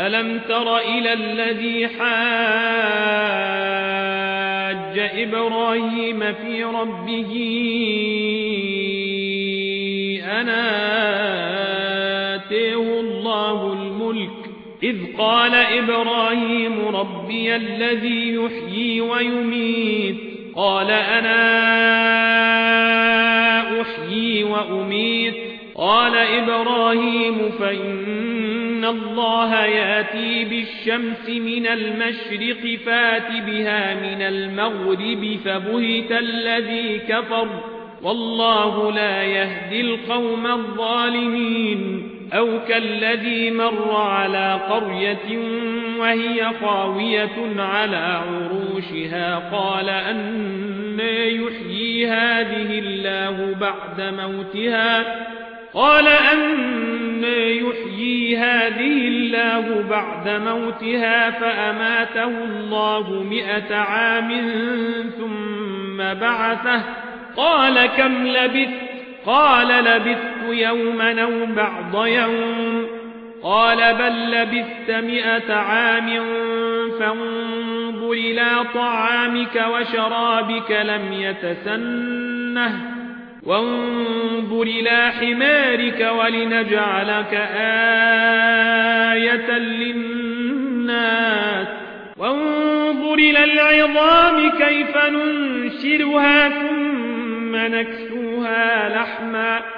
ألم تر إلى الذي حاج إبراهيم في ربه أنا آتيه الله الملك إذ قال إبراهيم ربي الذي يحيي ويميت قال أنا أحيي وأميت. قال إبراهيم فإن الله يأتي بالشمس من المشرق فات بها من المغرب فبهت الذي كفر. والله لا يهدي القوم الظالمين. أو كالذي مر على قرية وهي خاوية على عروشها. قال أن يحيي هذه الله بعد موتها؟ قال أن يحيي هذه الله بعد موتها فأماته الله مئة عام ثم بعثه. قال كم لبثت؟ قال لبثت يوما أو بعض يوم. قال بل لبثت مئة عام فانظر إلى طعامك وشرابك لم يتسنه. وانظر إلى حمارك ولنجعلك آية للناس. وانظر إلى العظام كيف ننشرها ثم نكسوها لحما.